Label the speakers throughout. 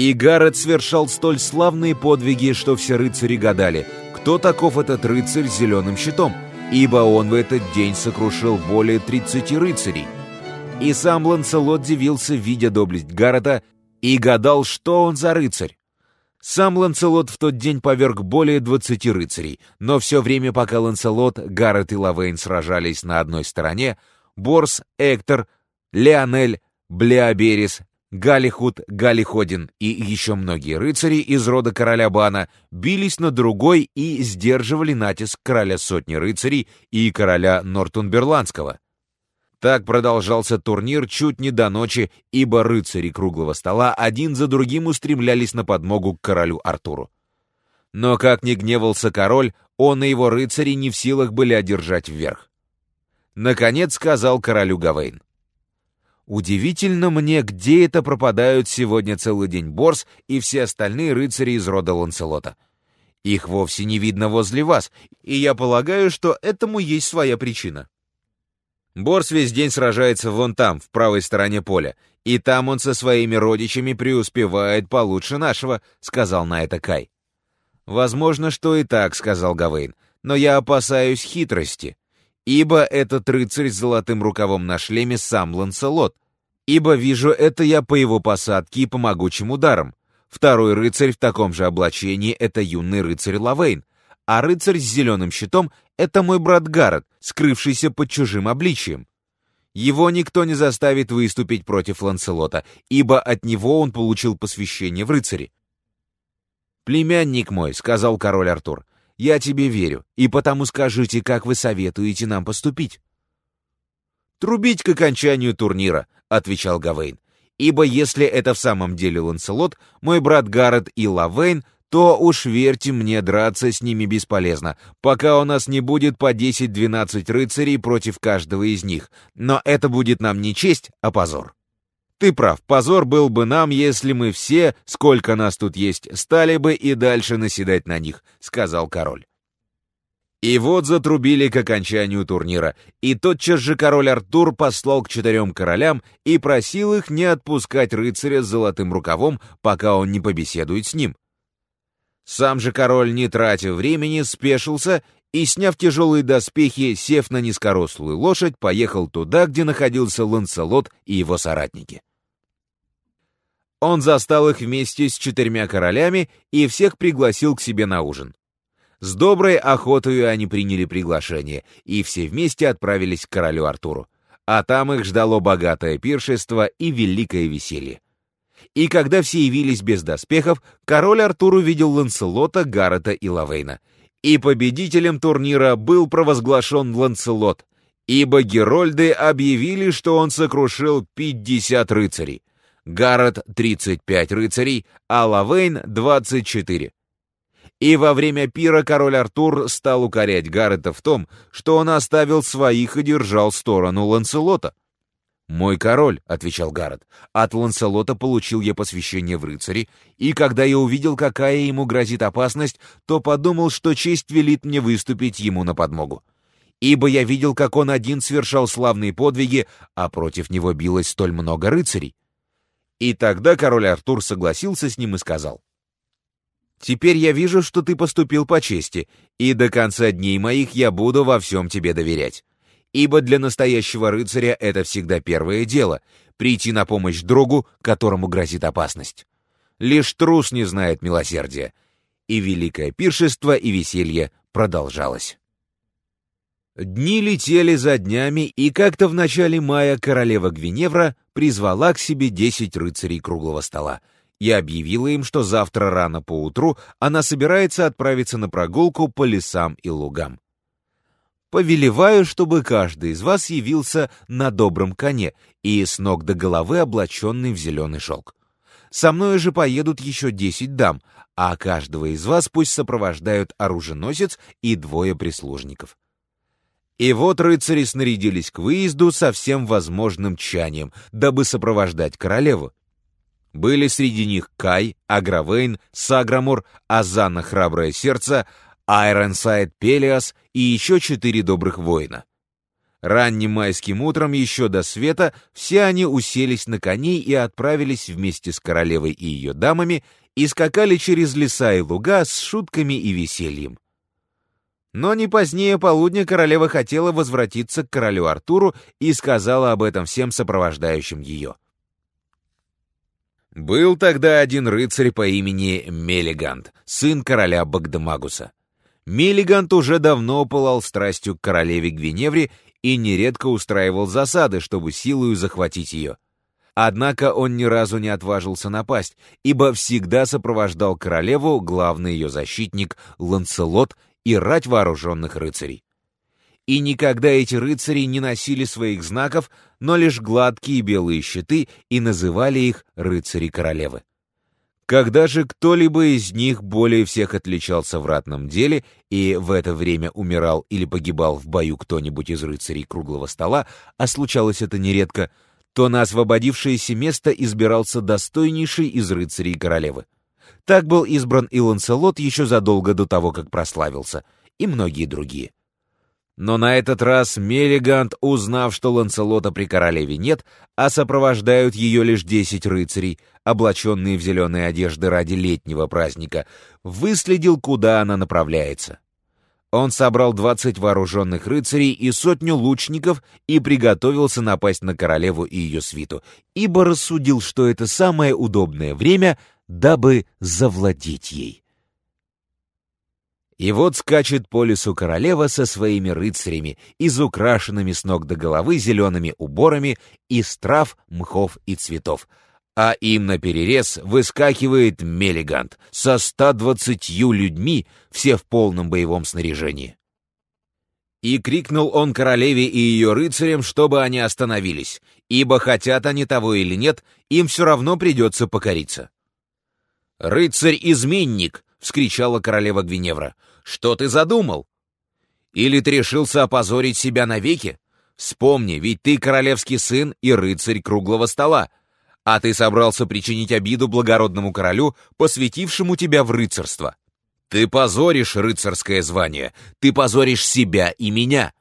Speaker 1: И Гаррет совершал столь славные подвиги, что все рыцари гадали, кто таков этот рыцарь с зеленым щитом, ибо он в этот день сокрушил более 30 рыцарей. И сам Ланселот дивился, видя доблесть Гаррета, и гадал, что он за рыцарь. Сам Ланселот в тот день поверг более 20 рыцарей, но все время, пока Ланселот, Гаррет и Лавейн сражались на одной стороне, Борс, Эктор, Леонель, Блеоберис, Галихуд, Галиходин и еще многие рыцари из рода короля Бана бились на другой и сдерживали натиск короля сотни рыцарей и короля Нортунберландского. Так продолжался турнир чуть не до ночи, ибо рыцари круглого стола один за другим устремлялись на подмогу к королю Артуру. Но как ни гневался король, он и его рыцари не в силах были одержать вверх. Наконец сказал королю Гавейн. «Удивительно мне, где это пропадают сегодня целый день Борс и все остальные рыцари из рода Ланселота. Их вовсе не видно возле вас, и я полагаю, что этому есть своя причина». Борс весь день сражается вон там, в правой стороне поля, и там он со своими родичами преуспевает получше нашего», — сказал на это Кай. «Возможно, что и так», — сказал Гавейн, — «но я опасаюсь хитрости, ибо этот рыцарь с золотым рукавом на шлеме сам Ланселот, ибо вижу это я по его посадке и по могучим ударам. Второй рыцарь в таком же облачении — это юный рыцарь Лавейн, а рыцарь с зеленым щитом — это мой брат Гаррет, скрывшийся под чужим обличием. Его никто не заставит выступить против Ланселота, ибо от него он получил посвящение в рыцари. «Племянник мой», — сказал король Артур, — «я тебе верю, и потому скажите, как вы советуете нам поступить». «Трубить к окончанию турнира», — отвечал Гавейн, «ибо если это в самом деле Ланселот, мой брат Гаррет и Лавейн то уж верьте мне, драться с ними бесполезно, пока у нас не будет по 10-12 рыцарей против каждого из них. Но это будет нам не честь, а позор. Ты прав, позор был бы нам, если мы все, сколько нас тут есть, стали бы и дальше наседать на них, сказал король. И вот затрубили к окончанию турнира, и тотчас же король Артур послал к четырем королям и просил их не отпускать рыцаря с золотым рукавом, пока он не побеседует с ним. Сам же король, не тратя времени, спешился и, сняв тяжелые доспехи, сев на низкорослую лошадь, поехал туда, где находился Ланселот и его соратники. Он застал их вместе с четырьмя королями и всех пригласил к себе на ужин. С доброй охотой они приняли приглашение, и все вместе отправились к королю Артуру. А там их ждало богатое пиршество и великое веселье. И когда все явились без доспехов, король Артур увидел Ланселота, Гаррета и Лавейна. И победителем турнира был провозглашен Ланселот, ибо Герольды объявили, что он сокрушил 50 рыцарей. Гаррет — 35 рыцарей, а Лавейн — 24. И во время пира король Артур стал укорять Гаррета в том, что он оставил своих и держал сторону Ланселота. «Мой король», — отвечал Гаррет, — «от Ланселота получил я посвящение в рыцари, и когда я увидел, какая ему грозит опасность, то подумал, что честь велит мне выступить ему на подмогу. Ибо я видел, как он один совершал славные подвиги, а против него билось столь много рыцарей». И тогда король Артур согласился с ним и сказал, «Теперь я вижу, что ты поступил по чести, и до конца дней моих я буду во всем тебе доверять ибо для настоящего рыцаря это всегда первое дело — прийти на помощь другу, которому грозит опасность. Лишь трус не знает милосердия. И великое пиршество и веселье продолжалось. Дни летели за днями, и как-то в начале мая королева Гвиневра призвала к себе десять рыцарей круглого стола и объявила им, что завтра рано поутру она собирается отправиться на прогулку по лесам и лугам повелеваю, чтобы каждый из вас явился на добром коне и с ног до головы облаченный в зеленый шелк. Со мной же поедут еще десять дам, а каждого из вас пусть сопровождают оруженосец и двое прислужников. И вот рыцари снарядились к выезду со всем возможным тщанием, дабы сопровождать королеву. Были среди них Кай, Агравейн, Саграмур, Азана Храброе Сердце, Айронсайд Пелиас и еще четыре добрых воина. Ранним майским утром, еще до света, все они уселись на коней и отправились вместе с королевой и ее дамами и скакали через леса и луга с шутками и весельем. Но не позднее полудня королева хотела возвратиться к королю Артуру и сказала об этом всем сопровождающим ее. Был тогда один рыцарь по имени Мелигант, сын короля Багдамагуса. Мелигант уже давно пылал страстью к королеве Гвиневре и нередко устраивал засады, чтобы силою захватить ее. Однако он ни разу не отважился напасть, ибо всегда сопровождал королеву главный ее защитник Ланцелот и рать вооруженных рыцарей. И никогда эти рыцари не носили своих знаков, но лишь гладкие белые щиты и называли их рыцари королевы. Когда же кто-либо из них более всех отличался в ратном деле и в это время умирал или погибал в бою кто-нибудь из рыцарей круглого стола, а случалось это нередко, то на освободившееся место избирался достойнейший из рыцарей королевы. Так был избран и Ланселот еще задолго до того, как прославился, и многие другие. Но на этот раз Мелигант, узнав, что Ланселота при королеве нет, а сопровождают ее лишь десять рыцарей, облаченные в зеленые одежды ради летнего праздника, выследил, куда она направляется. Он собрал двадцать вооруженных рыцарей и сотню лучников и приготовился напасть на королеву и ее свиту, ибо рассудил, что это самое удобное время, дабы завладеть ей. И вот скачет по лесу королева со своими рыцарями, изукрашенными с ног до головы зелеными уборами из трав, мхов и цветов. А им на перерез выскакивает Мелигант со 120 людьми, все в полном боевом снаряжении. И крикнул он королеве и ее рыцарям, чтобы они остановились, ибо хотят они того или нет, им все равно придется покориться. «Рыцарь-изменник!» — вскричала королева Гвиневра. Что ты задумал? Или ты решился опозорить себя навеки? Вспомни, ведь ты королевский сын и рыцарь круглого стола, а ты собрался причинить обиду благородному королю, посвятившему тебя в рыцарство. Ты позоришь рыцарское звание, ты позоришь себя и меня.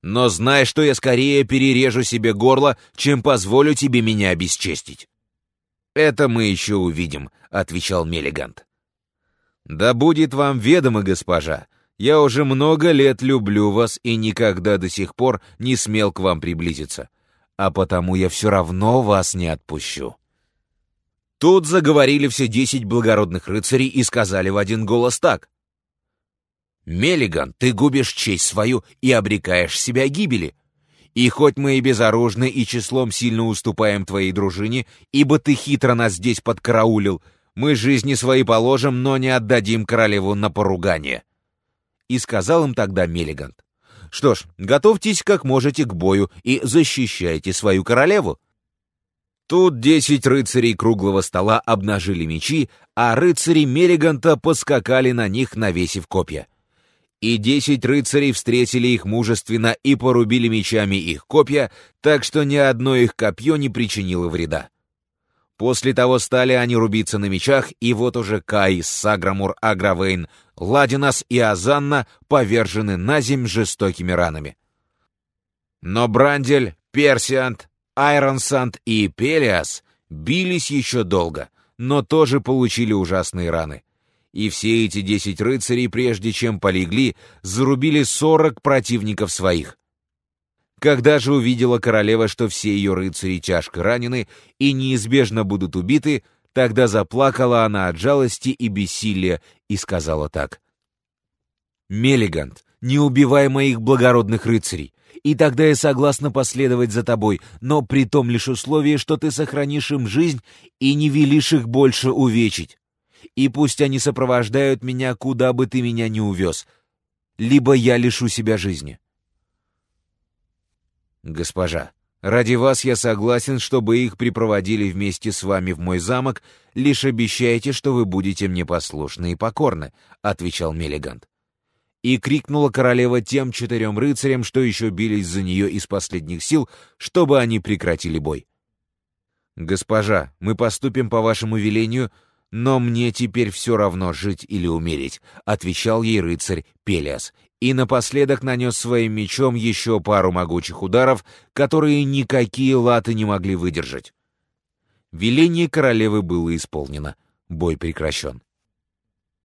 Speaker 1: Но знай, что я скорее перережу себе горло, чем позволю тебе меня обесчестить. «Это мы еще увидим», — отвечал Мелигант. «Да будет вам ведомо, госпожа, я уже много лет люблю вас и никогда до сих пор не смел к вам приблизиться, а потому я все равно вас не отпущу». Тут заговорили все десять благородных рыцарей и сказали в один голос так. «Меллиган, ты губишь честь свою и обрекаешь себя гибели. И хоть мы и безоружны, и числом сильно уступаем твоей дружине, ибо ты хитро нас здесь подкараулил, — мы жизни свои положим, но не отдадим королеву на поругание. И сказал им тогда Мелигант. Что ж, готовьтесь как можете к бою и защищайте свою королеву. Тут десять рыцарей круглого стола обнажили мечи, а рыцари Мелиганта поскакали на них, навесив копья. И десять рыцарей встретили их мужественно и порубили мечами их копья, так что ни одно их копье не причинило вреда. После того стали они рубиться на мечах, и вот уже Кай, Саграмур, Агравейн, Ладинас и Азанна повержены на земь жестокими ранами. Но Брандель, Персиант, Айронсант и Пелиас бились еще долго, но тоже получили ужасные раны. И все эти десять рыцарей, прежде чем полегли, зарубили сорок противников своих. Когда же увидела королева, что все ее рыцари тяжко ранены и неизбежно будут убиты, тогда заплакала она от жалости и бессилия и сказала так. «Мелигант, не убивай моих благородных рыцарей, и тогда я согласна последовать за тобой, но при том лишь условии, что ты сохранишь им жизнь и не велишь их больше увечить. И пусть они сопровождают меня, куда бы ты меня ни увез, либо я лишу себя жизни». «Госпожа, ради вас я согласен, чтобы их припроводили вместе с вами в мой замок, лишь обещайте, что вы будете мне послушны и покорны», — отвечал Мелигант. И крикнула королева тем четырем рыцарям, что еще бились за нее из последних сил, чтобы они прекратили бой. «Госпожа, мы поступим по вашему велению, но мне теперь все равно жить или умереть», — отвечал ей рыцарь Пелиас, и напоследок нанес своим мечом еще пару могучих ударов, которые никакие латы не могли выдержать. Веление королевы было исполнено. Бой прекращен.